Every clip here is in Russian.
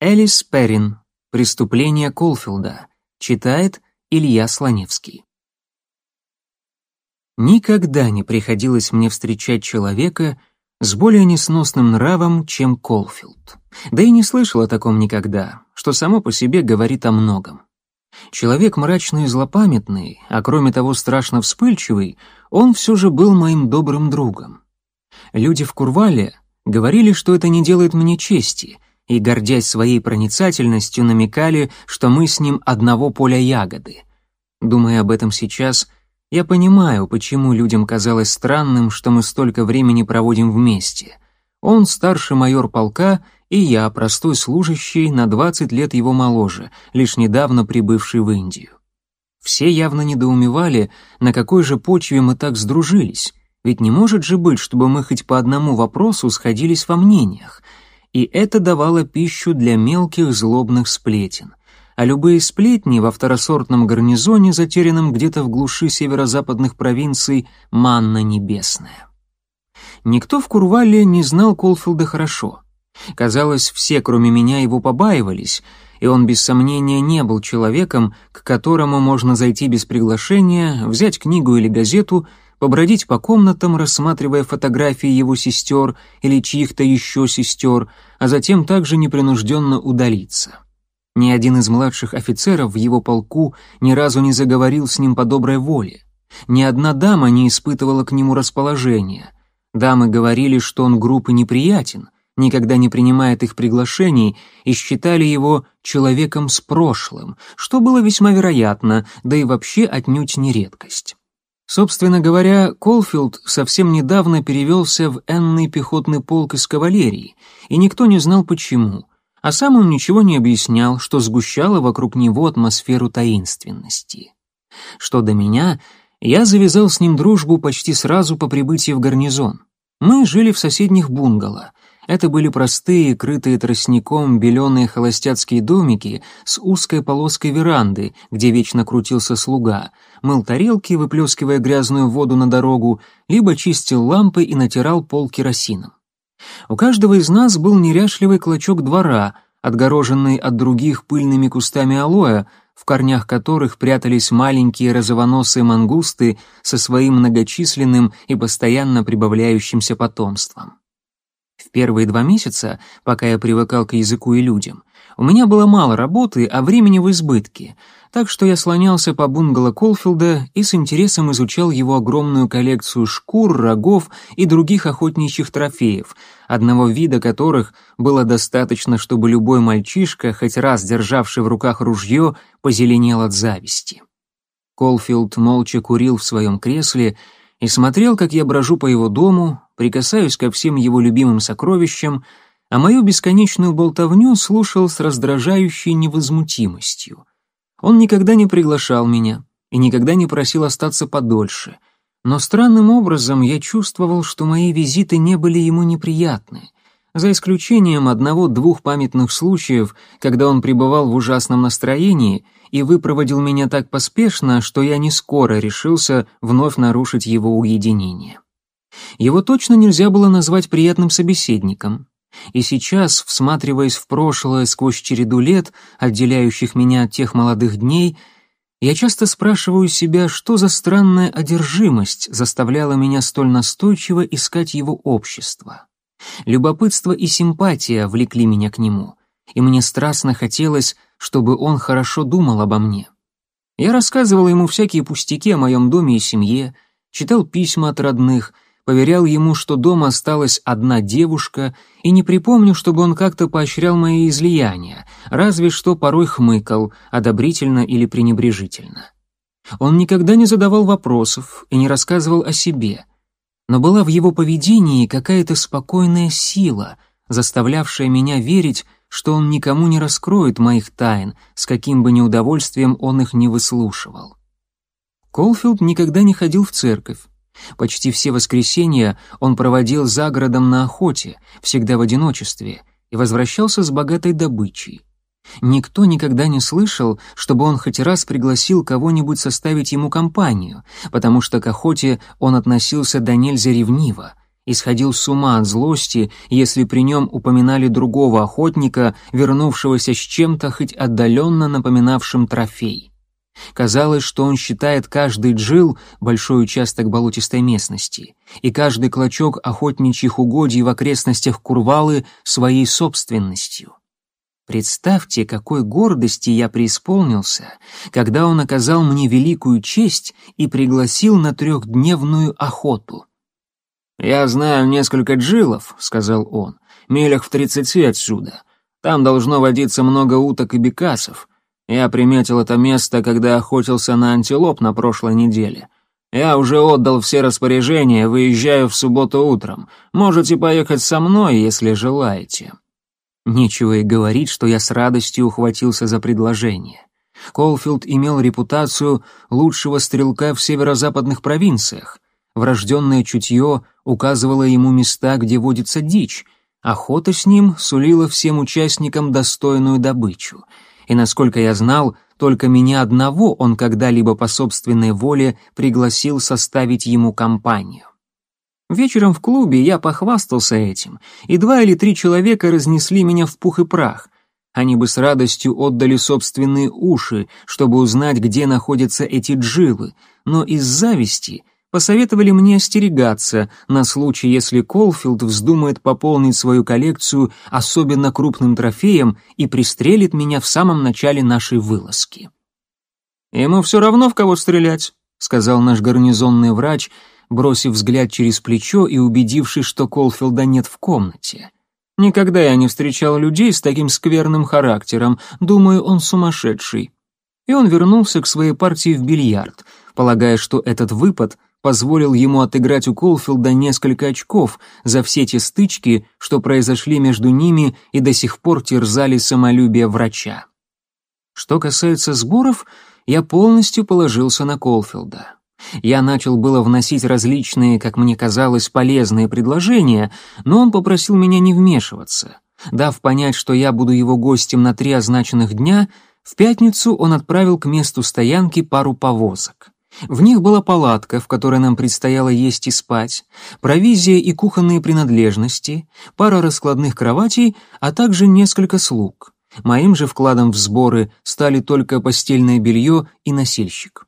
Элис Перрин. Преступление Колфилда. Читает Илья Слоневский. Никогда не приходилось мне встречать человека с более несносным нравом, чем Колфилд. Да и не слышал о таком никогда, что само по себе говорит о многом. Человек мрачный и злопамятный, а кроме того страшно вспыльчивый, он все же был моим добрым другом. Люди в Курвале говорили, что это не делает мне чести — и, гордясь своей проницательностью, намекали, что мы с ним одного поля ягоды. Думая об этом сейчас, я понимаю, почему людям казалось странным, что мы столько времени проводим вместе. Он старший майор полка, и я простой служащий, на 20 лет его моложе, лишь недавно прибывший в Индию. Все явно недоумевали, на какой же почве мы так сдружились, ведь не может же быть, чтобы мы хоть по одному вопросу сходились во мнениях — и это давало пищу для мелких злобных сплетен. А любые сплетни во второсортном гарнизоне, затерянном где-то в глуши северо-западных провинций, манна небесная. Никто в Курвале не знал Колфилда хорошо. Казалось, все, кроме меня, его побаивались, и он без сомнения не был человеком, к которому можно зайти без приглашения, взять книгу или газету — побродить по комнатам, рассматривая фотографии его сестер или чьих-то еще сестер, а затем также непринужденно удалиться. Ни один из младших офицеров в его полку ни разу не заговорил с ним по доброй воле. Ни одна дама не испытывала к нему расположения. Дамы говорили, что он груб и неприятен, никогда не принимает их приглашений и считали его человеком с прошлым, что было весьма вероятно, да и вообще отнюдь не редкость. Собственно говоря, Колфилд совсем недавно перевелся в энный пехотный полк из кавалерии, и никто не знал почему, а сам он ничего не объяснял, что сгущало вокруг него атмосферу таинственности. Что до меня, я завязал с ним дружбу почти сразу по прибытии в гарнизон. Мы жили в соседних бунгало, это были простые, крытые тростником беленые холостяцкие домики с узкой полоской веранды, где вечно крутился слуга, мыл тарелки, выплескивая грязную воду на дорогу, либо чистил лампы и натирал пол керосином. У каждого из нас был неряшливый клочок двора, отгороженный от других пыльными кустами алоэ, в корнях которых прятались маленькие розовоносые мангусты со своим многочисленным и постоянно прибавляющимся потомством. Первые два месяца, пока я привыкал к языку и людям, у меня было мало работы, а времени в избытке, так что я слонялся по бунгало Колфилда и с интересом изучал его огромную коллекцию шкур, рогов и других охотничьих трофеев, одного вида которых было достаточно, чтобы любой мальчишка, хоть раз державший в руках ружье, позеленел от зависти. Колфилд молча курил в своем кресле и смотрел, как я брожу по его дому, прикасаюсь ко всем его любимым сокровищам, а мою бесконечную болтовню слушал с раздражающей невозмутимостью. Он никогда не приглашал меня и никогда не просил остаться подольше, но странным образом я чувствовал, что мои визиты не были ему неприятны, за исключением одного-двух памятных случаев, когда он пребывал в ужасном настроении — и выпроводил меня так поспешно, что я не скоро решился вновь нарушить его уединение. Его точно нельзя было назвать приятным собеседником. И сейчас, всматриваясь в прошлое сквозь череду лет, отделяющих меня от тех молодых дней, я часто спрашиваю себя, что за странная одержимость заставляла меня столь настойчиво искать его общество. Любопытство и симпатия влекли меня к нему, и мне страстно хотелось чтобы он хорошо думал обо мне. Я рассказывал ему всякие пустяки о моем доме и семье, читал письма от родных, поверял ему, что дома осталась одна девушка, и не припомню, чтобы он как-то поощрял мои излияния, разве что порой хмыкал, одобрительно или пренебрежительно. Он никогда не задавал вопросов и не рассказывал о себе, но была в его поведении какая-то спокойная сила, заставлявшая меня верить, что он никому не раскроет моих тайн, с каким бы неудовольствием он их не выслушивал. Колфилд никогда не ходил в церковь. Почти все воскресенья он проводил за городом на охоте, всегда в одиночестве, и возвращался с богатой добычей. Никто никогда не слышал, чтобы он хоть раз пригласил кого-нибудь составить ему компанию, потому что к охоте он относился до нельзя ревниво, и сходил с ума от злости, если при нем упоминали другого охотника, вернувшегося с чем-то хоть отдаленно напоминавшим трофей. Казалось, что он считает каждый джил, большой участок болотистой местности, и каждый клочок охотничьих угодий в окрестностях Курвалы своей собственностью. Представьте, какой гордости я преисполнился, когда он оказал мне великую честь и пригласил на трехдневную охоту. «Я знаю несколько джилов», — сказал он, — «милях в тридцати отсюда. Там должно водиться много уток и бекасов. Я приметил это место, когда охотился на антилоп на прошлой неделе. Я уже отдал все распоряжения, выезжаю в субботу утром. Можете поехать со мной, если желаете». Нечего и говорить, что я с радостью ухватился за предложение. Колфилд имел репутацию лучшего стрелка в северо-западных провинциях. Врожденное чутье указывало ему места, где водится дичь. Охота с ним сулила всем участникам достойную добычу. И, насколько я знал, только меня одного он когда-либо по собственной воле пригласил составить ему компанию. Вечером в клубе я похвастался этим, и два или три человека разнесли меня в пух и прах. Они бы с радостью отдали собственные уши, чтобы узнать, где находятся эти джилы, но из зависти посоветовали мне остерегаться на случай, если Колфилд вздумает пополнить свою коллекцию особенно крупным трофеем и пристрелит меня в самом начале нашей вылазки. «Ему все равно, в кого стрелять», — сказал наш гарнизонный врач — бросив взгляд через плечо и убедившись, что Колфилда нет в комнате. Никогда я не встречал людей с таким скверным характером, думаю, он сумасшедший. И он вернулся к своей партии в бильярд, полагая, что этот выпад позволил ему отыграть у Колфилда несколько очков за все те стычки, что произошли между ними и до сих пор терзали самолюбие врача. Что касается сборов, я полностью положился на Колфилда. Я начал было вносить различные, как мне казалось, полезные предложения, но он попросил меня не вмешиваться. Дав понять, что я буду его гостем на три означенных дня, в пятницу он отправил к месту стоянки пару повозок. В них была палатка, в которой нам предстояло есть и спать, провизия и кухонные принадлежности, пара раскладных кроватей, а также несколько слуг. Моим же вкладом в сборы стали только постельное белье и носильщик.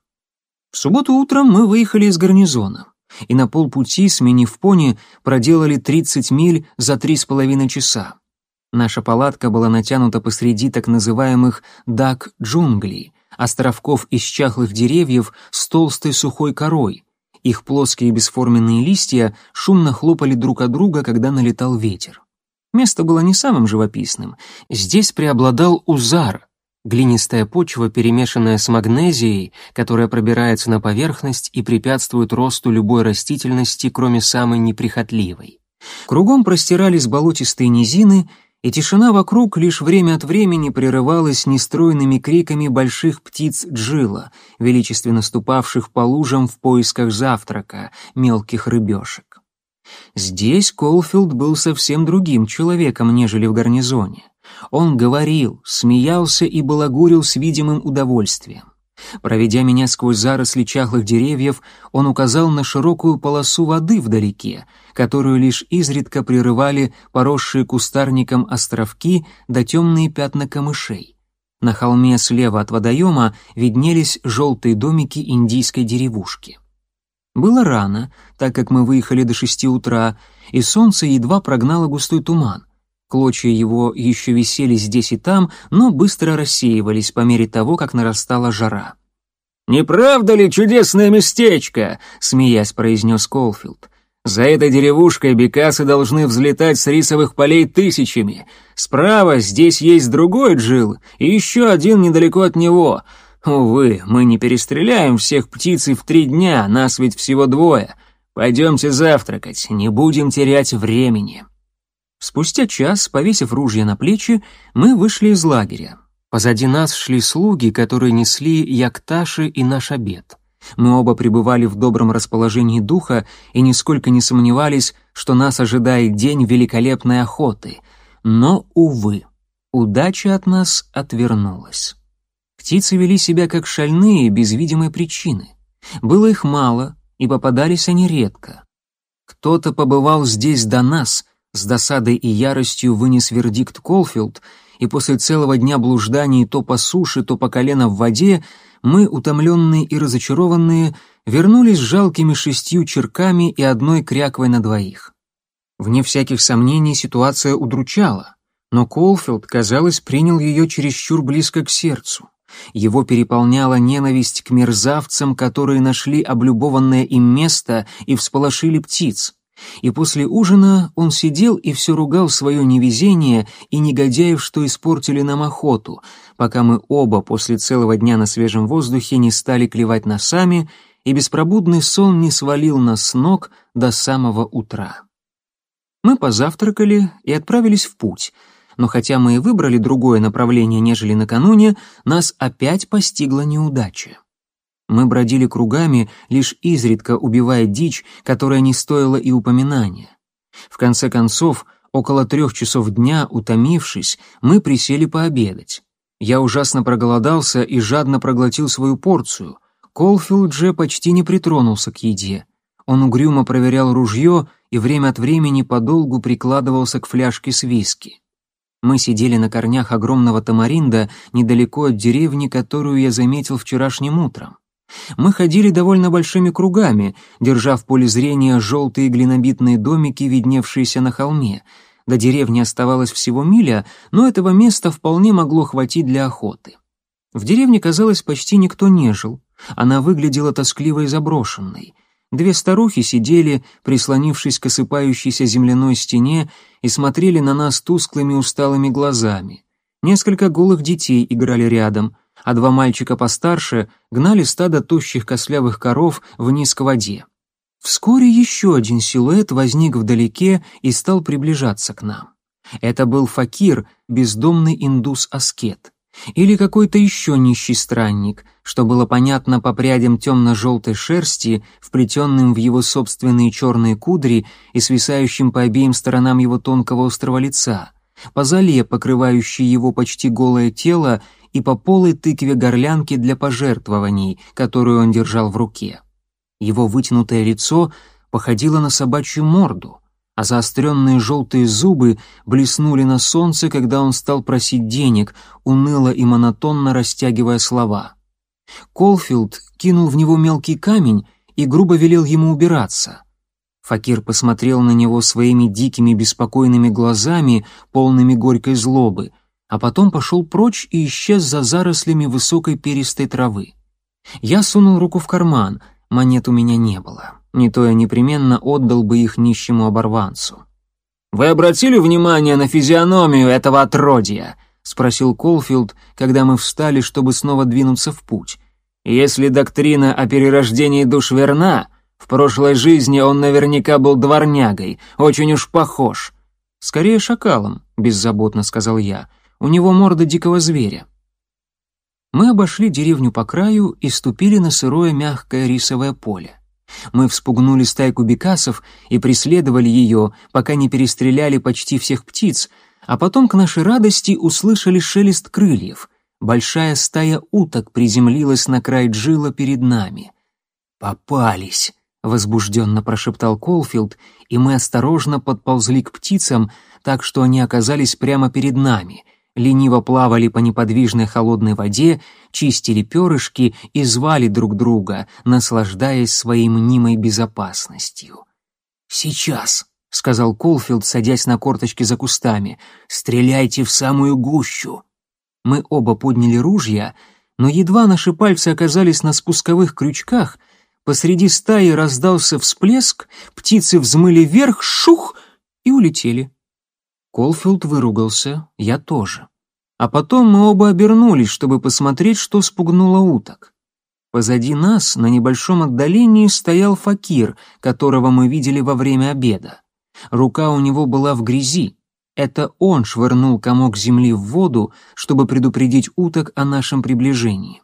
В субботу утром мы выехали из гарнизона и на полпути, сменив пони, проделали 30 миль за три с половиной часа. Наша палатка была натянута посреди так называемых дак-джунглей, островков из чахлых деревьев с толстой сухой корой. Их плоские бесформенные листья шумно хлопали друг от друга, когда налетал ветер. Место было не самым живописным. Здесь преобладал узар, Глинистая почва, перемешанная с магнезией, которая пробирается на поверхность и препятствует росту любой растительности, кроме самой неприхотливой. Кругом простирались болотистые низины, и тишина вокруг лишь время от времени прерывалась нестройными криками больших птиц джила, величественно ступавших по лужам в поисках завтрака, мелких рыбешек. Здесь Колфилд был совсем другим человеком, нежели в гарнизоне. Он говорил, смеялся и балагурил с видимым удовольствием. Проведя меня сквозь заросли чахлых деревьев, он указал на широкую полосу воды вдалеке, которую лишь изредка прерывали поросшие кустарником островки да темные пятна камышей. На холме слева от водоема виднелись желтые домики индийской деревушки. Было рано, так как мы выехали до шести утра, и солнце едва прогнало густой туман, Клочья его еще висели здесь и там, но быстро рассеивались по мере того, как нарастала жара. «Не правда ли чудесное местечко?» — смеясь произнес Колфилд. «За этой деревушкой бекасы должны взлетать с рисовых полей тысячами. Справа здесь есть другой джил, и еще один недалеко от него. Увы, мы не перестреляем всех птиц в три дня, нас ведь всего двое. Пойдемте завтракать, не будем терять времени». Спустя час, повесив ружья на плечи, мы вышли из лагеря. Позади нас шли слуги, которые несли якташи и наш обед. Мы оба пребывали в добром расположении духа и нисколько не сомневались, что нас ожидает день великолепной охоты. Но, увы, удача от нас отвернулась. Птицы вели себя как шальные, без видимой причины. Было их мало, и попадались они редко. Кто-то побывал здесь до нас, с досадой и яростью вынес вердикт Колфилд, и после целого дня блужданий то по суше, то по колено в воде, мы, утомленные и разочарованные, вернулись с жалкими шестью черками и одной кряквой на двоих. Вне всяких сомнений ситуация удручала, но Колфилд, казалось, принял ее чересчур близко к сердцу. Его переполняла ненависть к мерзавцам, которые нашли облюбованное им место и всполошили птиц. И после ужина он сидел и все ругал свое невезение и негодяев, что испортили нам охоту, пока мы оба после целого дня на свежем воздухе не стали клевать носами, и беспробудный сон не свалил нас с ног до самого утра. Мы позавтракали и отправились в путь — но хотя мы и выбрали другое направление, нежели накануне, нас опять постигла неудача. Мы бродили кругами, лишь изредка убивая дичь, которая не стоила и упоминания. В конце концов, около трех часов дня, утомившись, мы присели пообедать. Я ужасно проголодался и жадно проглотил свою порцию. Колфилд же почти не притронулся к еде. Он угрюмо проверял ружье и время от времени подолгу прикладывался к фляжке с виски. Мы сидели на корнях огромного тамаринда недалеко от деревни, которую я заметил вчерашним утром. Мы ходили довольно большими кругами, держа в поле зрения желтые глинобитные домики, видневшиеся на холме. До деревни оставалось всего миля, но этого места вполне могло хватить для охоты. В деревне, казалось, почти никто не жил. Она выглядела тоскливо и заброшенной. Две старухи сидели, прислонившись к осыпающейся земляной стене, и смотрели на нас тусклыми усталыми глазами. Несколько голых детей играли рядом, а два мальчика постарше гнали стадо тощих кослявых коров вниз к воде. Вскоре еще один силуэт возник вдалеке и стал приближаться к нам. Это был факир, бездомный индус-аскет. Или какой-то еще нищий странник, что было понятно по прядям темно-желтой шерсти, вплетенным в его собственные черные кудри и свисающим по обеим сторонам его тонкого острого лица, по зале, покрывающей его почти голое тело, и по полой тыкве горлянки для пожертвований, которую он держал в руке. Его вытянутое лицо походило на собачью морду, а заостренные желтые зубы блеснули на солнце, когда он стал просить денег, уныло и монотонно растягивая слова. Колфилд кинул в него мелкий камень и грубо велел ему убираться. Факир посмотрел на него своими дикими беспокойными глазами, полными горькой злобы, а потом пошел прочь и исчез за зарослями высокой перистой травы. Я сунул руку в карман, монет у меня не было. Не то я непременно отдал бы их нищему оборванцу. «Вы обратили внимание на физиономию этого отродья?» — спросил Колфилд, когда мы встали, чтобы снова двинуться в путь. «Если доктрина о перерождении душ верна, в прошлой жизни он наверняка был дворнягой, очень уж похож». «Скорее шакалом», — беззаботно сказал я. «У него морда дикого зверя». Мы обошли деревню по краю и ступили на сырое мягкое рисовое поле. Мы вспугнули стайку бекасов и преследовали ее, пока не перестреляли почти всех птиц, а потом к нашей радости услышали шелест крыльев. Большая стая уток приземлилась на край джила перед нами. «Попались!» — возбужденно прошептал Колфилд, и мы осторожно подползли к птицам, так что они оказались прямо перед нами — лениво плавали по неподвижной холодной воде, чистили перышки и звали друг друга, наслаждаясь своей мнимой безопасностью. «Сейчас», — сказал Колфилд, садясь на корточки за кустами, — «стреляйте в самую гущу». Мы оба подняли ружья, но едва наши пальцы оказались на спусковых крючках, посреди стаи раздался всплеск, птицы взмыли вверх, шух, и улетели. Колфилд выругался, я тоже. А потом мы оба обернулись, чтобы посмотреть, что спугнуло уток. Позади нас, на небольшом отдалении, стоял факир, которого мы видели во время обеда. Рука у него была в грязи. Это он швырнул комок земли в воду, чтобы предупредить уток о нашем приближении.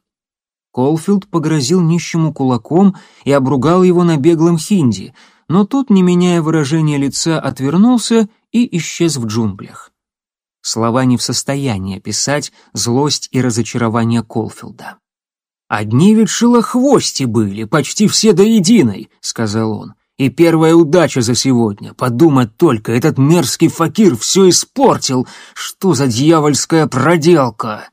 Колфилд погрозил нищему кулаком и обругал его на беглом хинди, но тот, не меняя выражения лица, отвернулся и исчез в джунглях. Слова не в состоянии описать злость и разочарование Колфилда. «Одни ведь шилохвости были, почти все до единой», — сказал он. И первая удача за сегодня. Подумать только, этот мерзкий факир все испортил. Что за дьявольская проделка?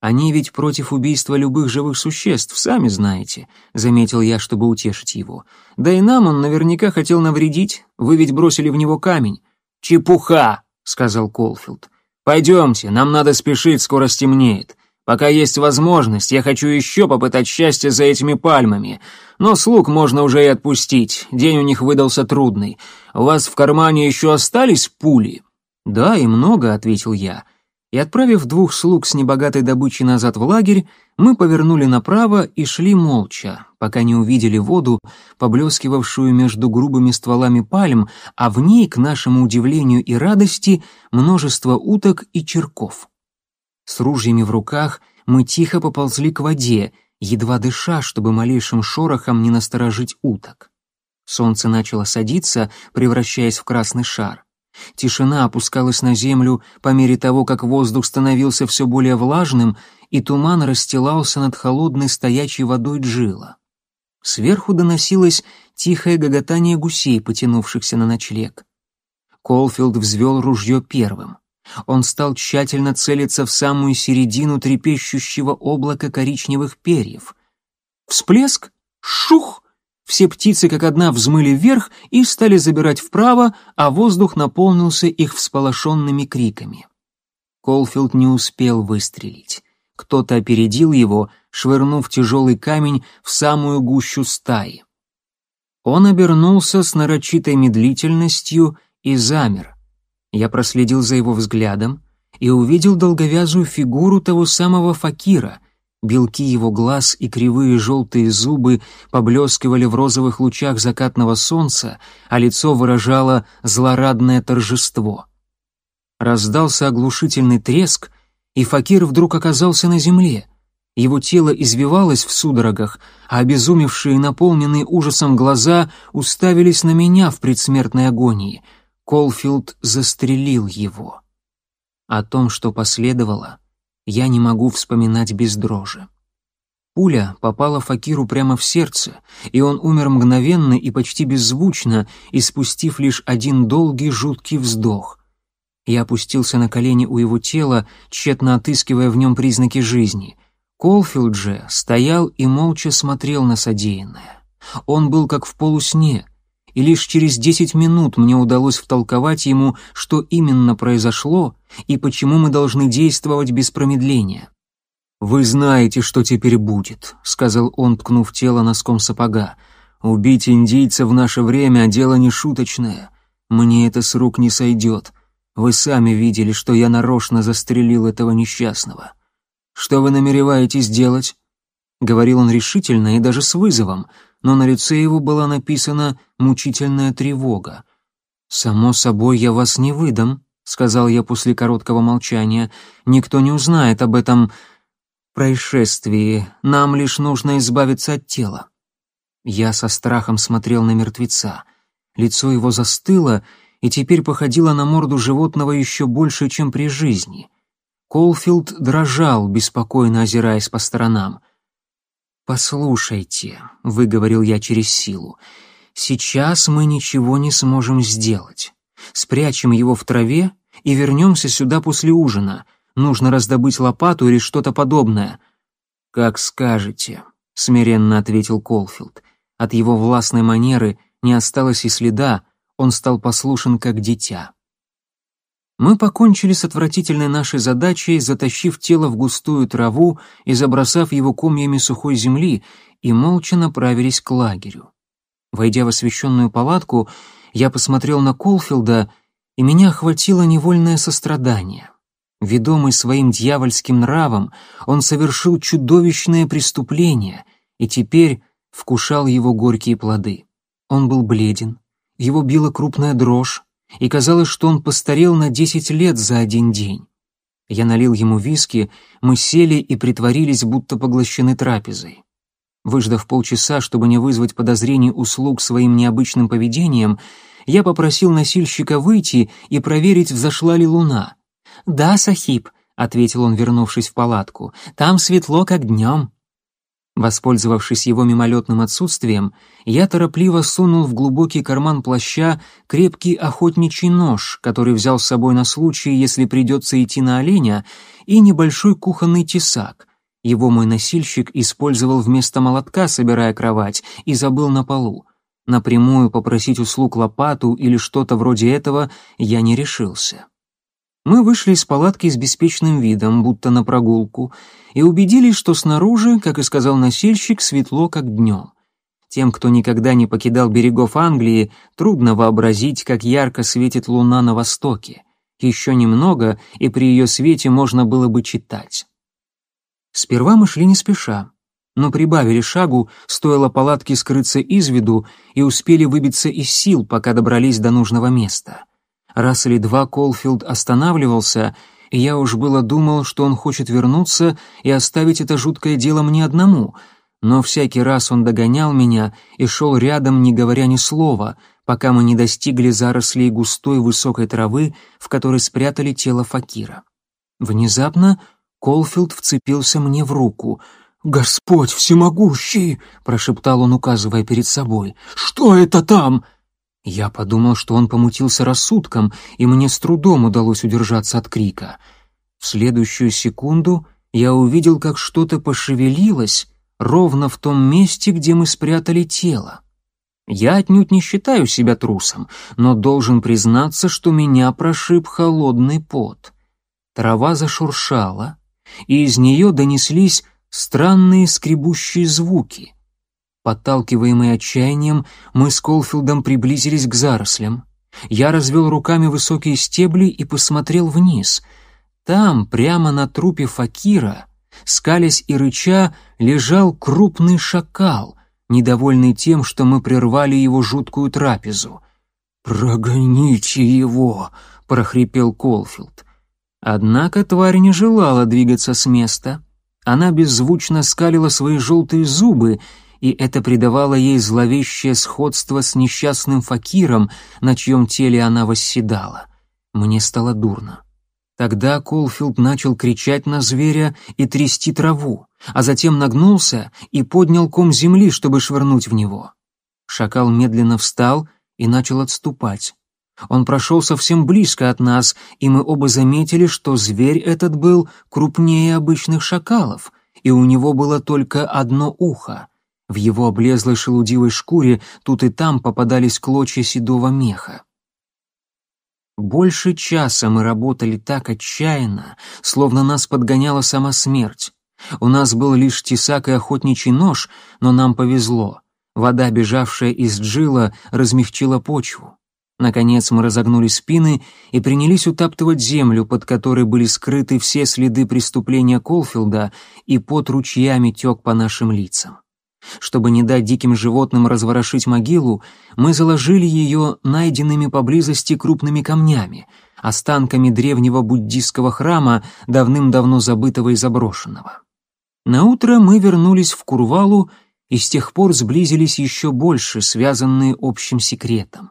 Они ведь против убийства любых живых существ, сами знаете, заметил я, чтобы утешить его. Да и нам он наверняка хотел навредить. Вы ведь бросили в него камень. Чепуха, сказал Колфилд. Пойдемте, нам надо спешить, скоро стемнеет. Пока есть возможность, я хочу еще попытать счастье за этими пальмами. Но слуг можно уже и отпустить, день у них выдался трудный. У вас в кармане еще остались пули?» «Да, и много», — ответил я. И отправив двух слуг с небогатой добычей назад в лагерь, мы повернули направо и шли молча, пока не увидели воду, поблескивавшую между грубыми стволами пальм, а в ней, к нашему удивлению и радости, множество уток и черков. С ружьями в руках мы тихо поползли к воде, едва дыша, чтобы малейшим шорохом не насторожить уток. Солнце начало садиться, превращаясь в красный шар. Тишина опускалась на землю по мере того, как воздух становился все более влажным, и туман расстилался над холодной стоячей водой джила. Сверху доносилось тихое гоготание гусей, потянувшихся на ночлег. Колфилд взвел ружье первым. Он стал тщательно целиться в самую середину трепещущего облака коричневых перьев. Всплеск! Шух! Все птицы как одна взмыли вверх и стали забирать вправо, а воздух наполнился их всполошенными криками. Колфилд не успел выстрелить. Кто-то опередил его, швырнув тяжелый камень в самую гущу стаи. Он обернулся с нарочитой медлительностью и замер — я проследил за его взглядом и увидел долговязую фигуру того самого факира. Белки его глаз и кривые желтые зубы поблескивали в розовых лучах закатного солнца, а лицо выражало злорадное торжество. Раздался оглушительный треск, и факир вдруг оказался на земле. Его тело извивалось в судорогах, а обезумевшие, наполненные ужасом глаза уставились на меня в предсмертной агонии — Колфилд застрелил его. О том, что последовало, я не могу вспоминать без дрожи. Пуля попала Факиру прямо в сердце, и он умер мгновенно и почти беззвучно, испустив лишь один долгий жуткий вздох. Я опустился на колени у его тела, тщетно отыскивая в нем признаки жизни. Колфилд же стоял и молча смотрел на содеянное. Он был как в полусне, и лишь через десять минут мне удалось втолковать ему, что именно произошло и почему мы должны действовать без промедления. «Вы знаете, что теперь будет», — сказал он, ткнув тело носком сапога. «Убить индийца в наше время — дело не шуточное. Мне это с рук не сойдет. Вы сами видели, что я нарочно застрелил этого несчастного. Что вы намереваетесь делать?» Говорил он решительно и даже с вызовом — но на лице его была написана мучительная тревога. «Само собой, я вас не выдам», — сказал я после короткого молчания. «Никто не узнает об этом происшествии. Нам лишь нужно избавиться от тела». Я со страхом смотрел на мертвеца. Лицо его застыло и теперь походило на морду животного еще больше, чем при жизни. Колфилд дрожал, беспокойно озираясь по сторонам. «Послушайте», — выговорил я через силу, — «сейчас мы ничего не сможем сделать. Спрячем его в траве и вернемся сюда после ужина. Нужно раздобыть лопату или что-то подобное». «Как скажете», — смиренно ответил Колфилд. От его властной манеры не осталось и следа, он стал послушен как дитя. Мы покончили с отвратительной нашей задачей, затащив тело в густую траву и забросав его комьями сухой земли, и молча направились к лагерю. Войдя в освещенную палатку, я посмотрел на Колфилда, и меня охватило невольное сострадание. Ведомый своим дьявольским нравом, он совершил чудовищное преступление и теперь вкушал его горькие плоды. Он был бледен, его била крупная дрожь, и казалось, что он постарел на десять лет за один день. Я налил ему виски, мы сели и притворились, будто поглощены трапезой. Выждав полчаса, чтобы не вызвать подозрений услуг своим необычным поведением, я попросил носильщика выйти и проверить, взошла ли луна. «Да, Сахиб», — ответил он, вернувшись в палатку, — «там светло, как днем». Воспользовавшись его мимолетным отсутствием, я торопливо сунул в глубокий карман плаща крепкий охотничий нож, который взял с собой на случай, если придется идти на оленя, и небольшой кухонный тесак. Его мой носильщик использовал вместо молотка, собирая кровать, и забыл на полу. Напрямую попросить услуг лопату или что-то вроде этого я не решился. Мы вышли из палатки с беспечным видом, будто на прогулку, и убедились, что снаружи, как и сказал носильщик, светло, как днем. Тем, кто никогда не покидал берегов Англии, трудно вообразить, как ярко светит луна на востоке. Еще немного, и при ее свете можно было бы читать. Сперва мы шли не спеша, но прибавили шагу, стоило палатке скрыться из виду, и успели выбиться из сил, пока добрались до нужного места. Раз или два Колфилд останавливался, и я уж было думал, что он хочет вернуться и оставить это жуткое дело мне одному, но всякий раз он догонял меня и шел рядом, не говоря ни слова, пока мы не достигли зарослей густой высокой травы, в которой спрятали тело Факира. Внезапно Колфилд вцепился мне в руку. «Господь всемогущий!» — прошептал он, указывая перед собой. «Что это там?» Я подумал, что он помутился рассудком, и мне с трудом удалось удержаться от крика. В следующую секунду я увидел, как что-то пошевелилось ровно в том месте, где мы спрятали тело. Я отнюдь не считаю себя трусом, но должен признаться, что меня прошиб холодный пот. Трава зашуршала, и из нее донеслись странные скребущие звуки — Подталкиваемые отчаянием, мы с Колфилдом приблизились к зарослям. Я развел руками высокие стебли и посмотрел вниз. Там, прямо на трупе Факира, скалясь и рыча, лежал крупный шакал, недовольный тем, что мы прервали его жуткую трапезу. «Прогоните его!» — прохрипел Колфилд. Однако тварь не желала двигаться с места. Она беззвучно скалила свои желтые зубы и это придавало ей зловещее сходство с несчастным факиром, на чьем теле она восседала. Мне стало дурно. Тогда Колфилд начал кричать на зверя и трясти траву, а затем нагнулся и поднял ком земли, чтобы швырнуть в него. Шакал медленно встал и начал отступать. Он прошел совсем близко от нас, и мы оба заметили, что зверь этот был крупнее обычных шакалов, и у него было только одно ухо. В его облезлой шелудивой шкуре тут и там попадались клочья седого меха. Больше часа мы работали так отчаянно, словно нас подгоняла сама смерть. У нас был лишь тесак и охотничий нож, но нам повезло. Вода, бежавшая из джила, размягчила почву. Наконец мы разогнули спины и принялись утаптывать землю, под которой были скрыты все следы преступления Колфилда, и под ручьями тек по нашим лицам. Чтобы не дать диким животным разворошить могилу, мы заложили ее найденными поблизости крупными камнями, останками древнего буддийского храма, давным-давно забытого и заброшенного. Наутро мы вернулись в Курвалу и с тех пор сблизились еще больше, связанные общим секретом.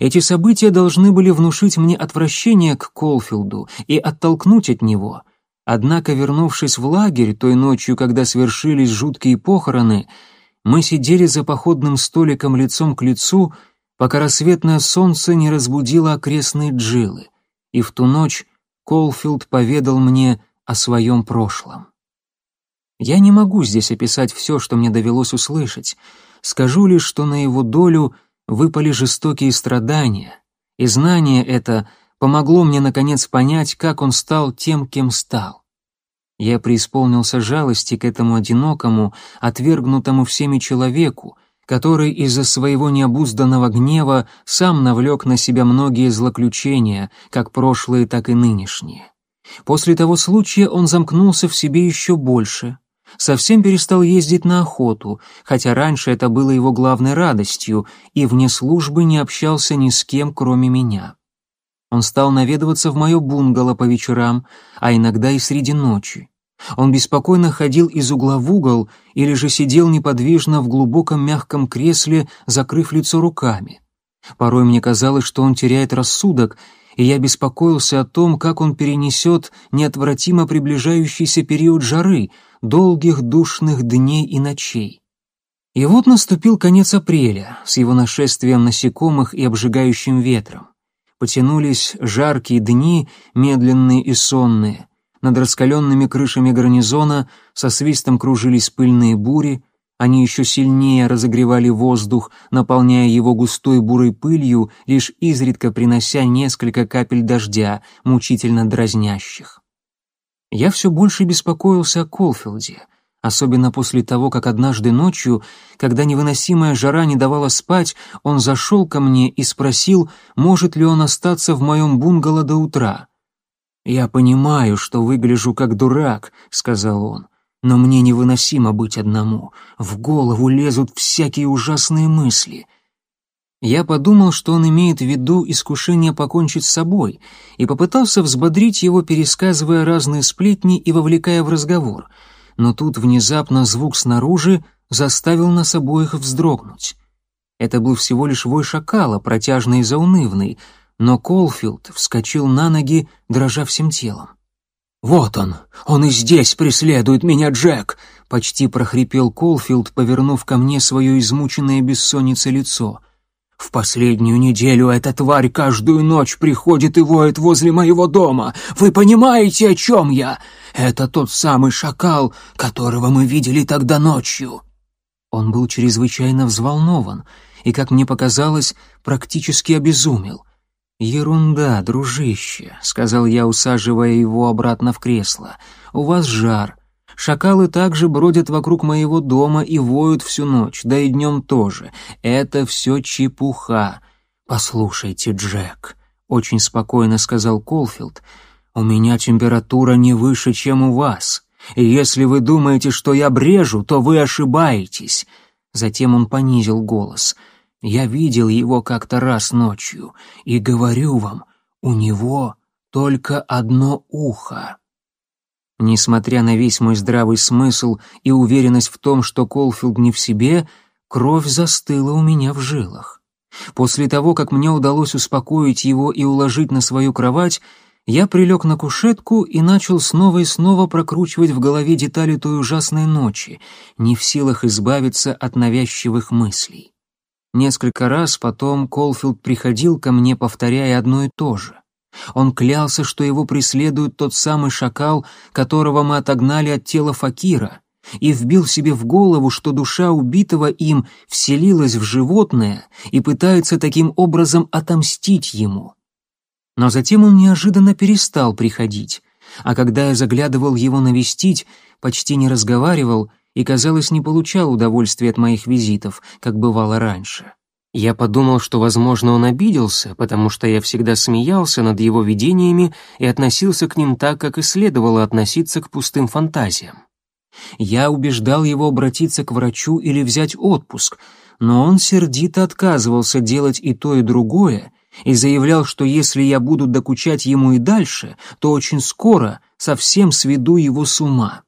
Эти события должны были внушить мне отвращение к Колфилду и оттолкнуть от него — Однако, вернувшись в лагерь той ночью, когда свершились жуткие похороны, мы сидели за походным столиком лицом к лицу, пока рассветное солнце не разбудило окрестные джилы, и в ту ночь Колфилд поведал мне о своем прошлом. Я не могу здесь описать все, что мне довелось услышать, скажу лишь, что на его долю выпали жестокие страдания, и знание это — помогло мне, наконец, понять, как он стал тем, кем стал. Я преисполнился жалости к этому одинокому, отвергнутому всеми человеку, который из-за своего необузданного гнева сам навлек на себя многие злоключения, как прошлые, так и нынешние. После того случая он замкнулся в себе еще больше, совсем перестал ездить на охоту, хотя раньше это было его главной радостью, и вне службы не общался ни с кем, кроме меня. Он стал наведываться в мое бунгало по вечерам, а иногда и среди ночи. Он беспокойно ходил из угла в угол или же сидел неподвижно в глубоком мягком кресле, закрыв лицо руками. Порой мне казалось, что он теряет рассудок, и я беспокоился о том, как он перенесет неотвратимо приближающийся период жары, долгих душных дней и ночей. И вот наступил конец апреля с его нашествием насекомых и обжигающим ветром. Потянулись жаркие дни, медленные и сонные. Над раскаленными крышами гарнизона со свистом кружились пыльные бури, они еще сильнее разогревали воздух, наполняя его густой бурой пылью, лишь изредка принося несколько капель дождя, мучительно дразнящих. Я все больше беспокоился о Колфилде, особенно после того, как однажды ночью, когда невыносимая жара не давала спать, он зашел ко мне и спросил, может ли он остаться в моем бунгало до утра. «Я понимаю, что выгляжу как дурак», — сказал он, «но мне невыносимо быть одному. В голову лезут всякие ужасные мысли». Я подумал, что он имеет в виду искушение покончить с собой, и попытался взбодрить его, пересказывая разные сплетни и вовлекая в разговор — но тут внезапно звук снаружи заставил нас обоих вздрогнуть. Это был всего лишь вой шакала, протяжный и заунывный, но Колфилд вскочил на ноги, дрожа всем телом. «Вот он! Он и здесь преследует меня, Джек!» — почти прохрипел Колфилд, повернув ко мне свое измученное бессонницей лицо. «В последнюю неделю эта тварь каждую ночь приходит и воет возле моего дома. Вы понимаете, о чем я? Это тот самый шакал, которого мы видели тогда ночью». Он был чрезвычайно взволнован и, как мне показалось, практически обезумел. «Ерунда, дружище», — сказал я, усаживая его обратно в кресло. «У вас жар. Шакалы также бродят вокруг моего дома и воют всю ночь, да и днем тоже. Это все чепуха. Послушайте, Джек», — очень спокойно сказал Колфилд, — «У меня температура не выше, чем у вас, и если вы думаете, что я брежу, то вы ошибаетесь». Затем он понизил голос. «Я видел его как-то раз ночью, и говорю вам, у него только одно ухо». Несмотря на весь мой здравый смысл и уверенность в том, что Колфилд не в себе, кровь застыла у меня в жилах. После того, как мне удалось успокоить его и уложить на свою кровать, я прилег на кушетку и начал снова и снова прокручивать в голове детали той ужасной ночи, не в силах избавиться от навязчивых мыслей. Несколько раз потом Колфилд приходил ко мне, повторяя одно и то же. Он клялся, что его преследует тот самый шакал, которого мы отогнали от тела Факира, и вбил себе в голову, что душа убитого им вселилась в животное и пытается таким образом отомстить ему. Но затем он неожиданно перестал приходить, а когда я заглядывал его навестить, почти не разговаривал и, казалось, не получал удовольствия от моих визитов, как бывало раньше. Я подумал, что, возможно, он обиделся, потому что я всегда смеялся над его видениями и относился к ним так, как и следовало относиться к пустым фантазиям. Я убеждал его обратиться к врачу или взять отпуск, но он сердито отказывался делать и то, и другое, и заявлял, что если я буду докучать ему и дальше, то очень скоро совсем сведу его с ума.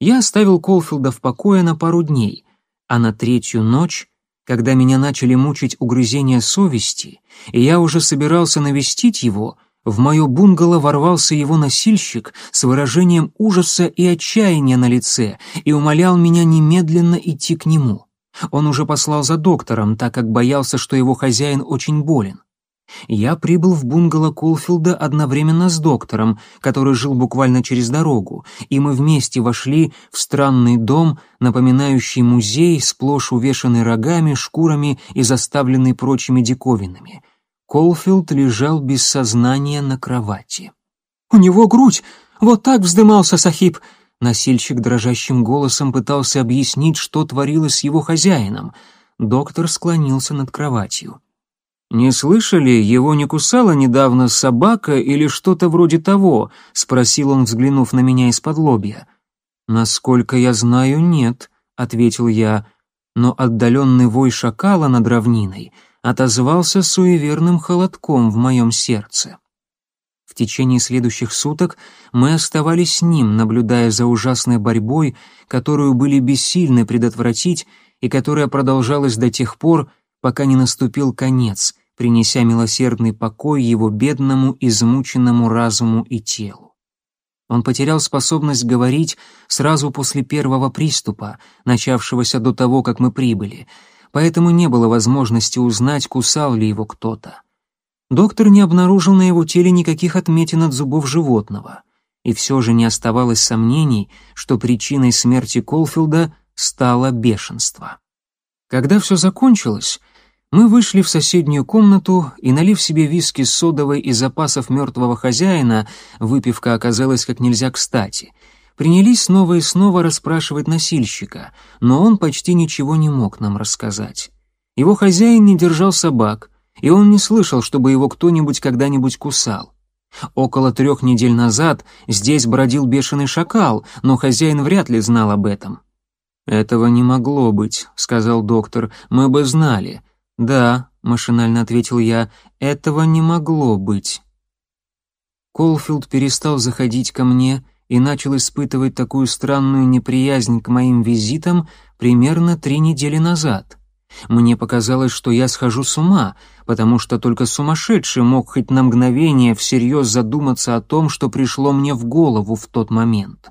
Я оставил Колфилда в покое на пару дней, а на третью ночь, когда меня начали мучить угрызения совести, и я уже собирался навестить его, в мое бунгало ворвался его носильщик с выражением ужаса и отчаяния на лице и умолял меня немедленно идти к нему. Он уже послал за доктором, так как боялся, что его хозяин очень болен. Я прибыл в бунгало Колфилда одновременно с доктором, который жил буквально через дорогу, и мы вместе вошли в странный дом, напоминающий музей, сплошь увешанный рогами, шкурами и заставленный прочими диковинами. Колфилд лежал без сознания на кровати. «У него грудь! Вот так вздымался Сахиб!» Носильщик дрожащим голосом пытался объяснить, что творилось с его хозяином. Доктор склонился над кроватью. «Не слышали, его не кусала недавно собака или что-то вроде того?» — спросил он, взглянув на меня из-под лобья. «Насколько я знаю, нет», — ответил я, но отдаленный вой шакала над равниной отозвался суеверным холодком в моем сердце. В течение следующих суток мы оставались с ним, наблюдая за ужасной борьбой, которую были бессильны предотвратить и которая продолжалась до тех пор, пока не наступил конец, принеся милосердный покой его бедному, измученному разуму и телу. Он потерял способность говорить сразу после первого приступа, начавшегося до того, как мы прибыли, поэтому не было возможности узнать, кусал ли его кто-то. Доктор не обнаружил на его теле никаких отметин от зубов животного, и все же не оставалось сомнений, что причиной смерти Колфилда стало бешенство. Когда все закончилось, мы вышли в соседнюю комнату и, налив себе виски с содовой из запасов мертвого хозяина, выпивка оказалась как нельзя кстати, принялись снова и снова расспрашивать носильщика, но он почти ничего не мог нам рассказать. Его хозяин не держал собак, и он не слышал, чтобы его кто-нибудь когда-нибудь кусал. Около трех недель назад здесь бродил бешеный шакал, но хозяин вряд ли знал об этом. «Этого не могло быть», — сказал доктор, — «мы бы знали». «Да», — машинально ответил я, — «этого не могло быть». Колфилд перестал заходить ко мне и начал испытывать такую странную неприязнь к моим визитам примерно три недели назад. Мне показалось, что я схожу с ума, потому что только сумасшедший мог хоть на мгновение всерьез задуматься о том, что пришло мне в голову в тот момент.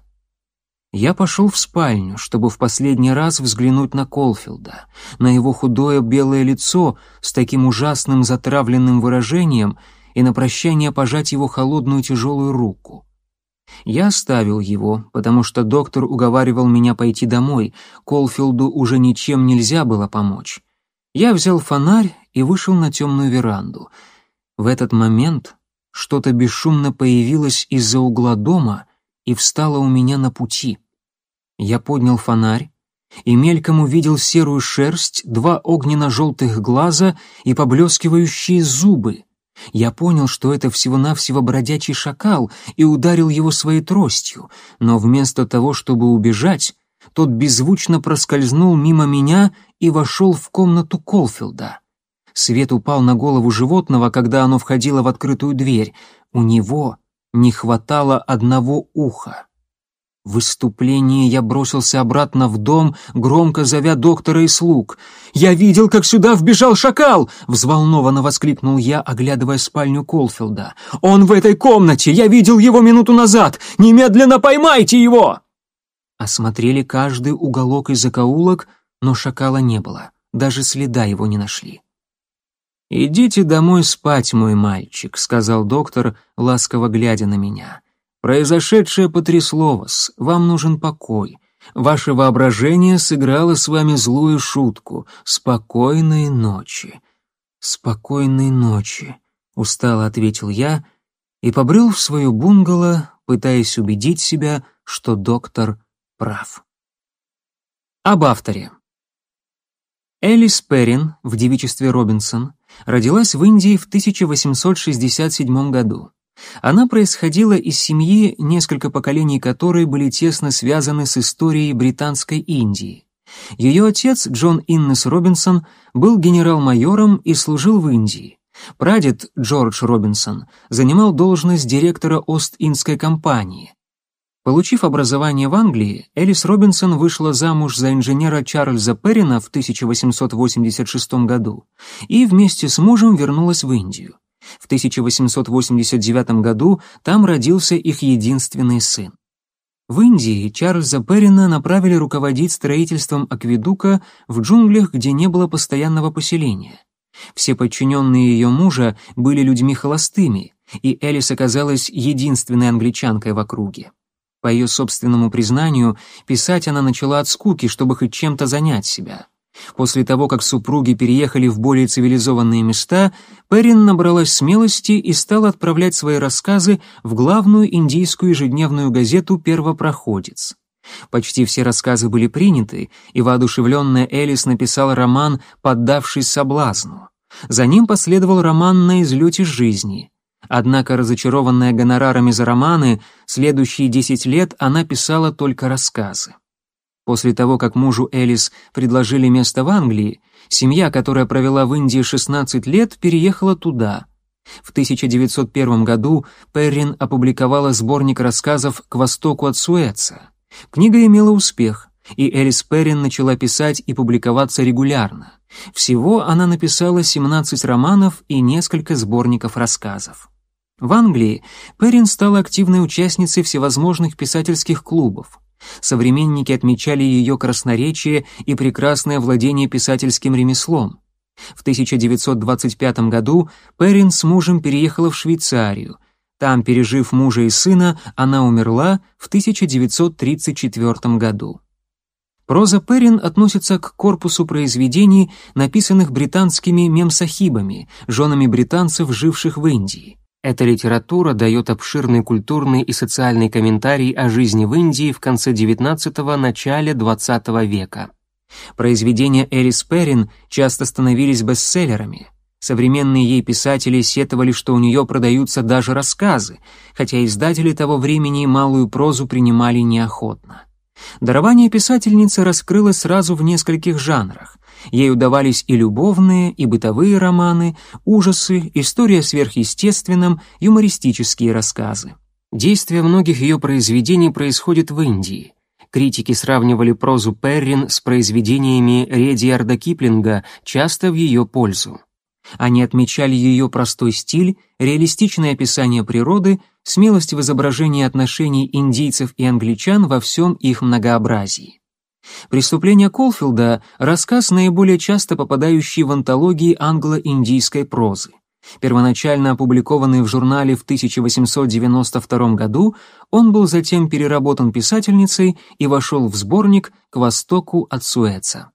Я пошел в спальню, чтобы в последний раз взглянуть на Колфилда, на его худое белое лицо с таким ужасным затравленным выражением и на прощание пожать его холодную тяжелую руку. Я оставил его, потому что доктор уговаривал меня пойти домой, Колфилду уже ничем нельзя было помочь. Я взял фонарь и вышел на темную веранду. В этот момент что-то бесшумно появилось из-за угла дома и встало у меня на пути. Я поднял фонарь и мельком увидел серую шерсть, два огненно-желтых глаза и поблескивающие зубы. Я понял, что это всего-навсего бродячий шакал, и ударил его своей тростью, но вместо того, чтобы убежать, тот беззвучно проскользнул мимо меня и вошел в комнату Колфилда. Свет упал на голову животного, когда оно входило в открытую дверь. У него не хватало одного уха. В выступлении я бросился обратно в дом, громко зовя доктора и слуг. «Я видел, как сюда вбежал шакал!» — взволнованно воскликнул я, оглядывая спальню Колфилда. «Он в этой комнате! Я видел его минуту назад! Немедленно поймайте его!» Осмотрели каждый уголок и закоулок, но шакала не было, даже следа его не нашли. «Идите домой спать, мой мальчик», — сказал доктор, ласково глядя на меня. Произошедшее потрясло вас, вам нужен покой. Ваше воображение сыграло с вами злую шутку. Спокойной ночи. Спокойной ночи, устало ответил я и побрел в свою бунгало, пытаясь убедить себя, что доктор прав. Об авторе. Элис Перрин в девичестве Робинсон родилась в Индии в 1867 году. Она происходила из семьи, несколько поколений которой были тесно связаны с историей Британской Индии. Ее отец, Джон Иннес Робинсон, был генерал-майором и служил в Индии. Прадед, Джордж Робинсон, занимал должность директора Ост-Индской компании. Получив образование в Англии, Элис Робинсон вышла замуж за инженера Чарльза Перрина в 1886 году и вместе с мужем вернулась в Индию. В 1889 году там родился их единственный сын. В Индии Чарльза Перрина направили руководить строительством акведука в джунглях, где не было постоянного поселения. Все подчиненные ее мужа были людьми холостыми, и Элис оказалась единственной англичанкой в округе. По ее собственному признанию, писать она начала от скуки, чтобы хоть чем-то занять себя. После того, как супруги переехали в более цивилизованные места, Перрин набралась смелости и стала отправлять свои рассказы в главную индийскую ежедневную газету «Первопроходец». Почти все рассказы были приняты, и воодушевленная Элис написала роман «Поддавшись соблазну». За ним последовал роман «На излете жизни». Однако, разочарованная гонорарами за романы, следующие десять лет она писала только рассказы. После того, как мужу Элис предложили место в Англии, семья, которая провела в Индии 16 лет, переехала туда. В 1901 году Перрин опубликовала сборник рассказов «К востоку от Суэца». Книга имела успех, и Элис Перрин начала писать и публиковаться регулярно. Всего она написала 17 романов и несколько сборников рассказов. В Англии Перрин стала активной участницей всевозможных писательских клубов. Современники отмечали ее красноречие и прекрасное владение писательским ремеслом. В 1925 году Перрин с мужем переехала в Швейцарию. Там, пережив мужа и сына, она умерла в 1934 году. Проза Перрин относится к корпусу произведений, написанных британскими мемсахибами, женами британцев, живших в Индии. Эта литература дает обширный культурный и социальный комментарий о жизни в Индии в конце XIX – начале XX века. Произведения Элис Перрин часто становились бестселлерами. Современные ей писатели сетовали, что у нее продаются даже рассказы, хотя издатели того времени малую прозу принимали неохотно. Дарование писательницы раскрылось сразу в нескольких жанрах. Ей удавались и любовные, и бытовые романы, ужасы, история о сверхъестественном, юмористические рассказы. Действие многих ее произведений происходит в Индии. Критики сравнивали прозу Перрин с произведениями Редиарда Киплинга, часто в ее пользу. Они отмечали ее простой стиль, реалистичное описание природы, смелость в изображении отношений индийцев и англичан во всем их многообразии. «Преступление Колфилда» — рассказ, наиболее часто попадающий в антологии англо-индийской прозы. Первоначально опубликованный в журнале в 1892 году, он был затем переработан писательницей и вошел в сборник «К востоку от Суэца».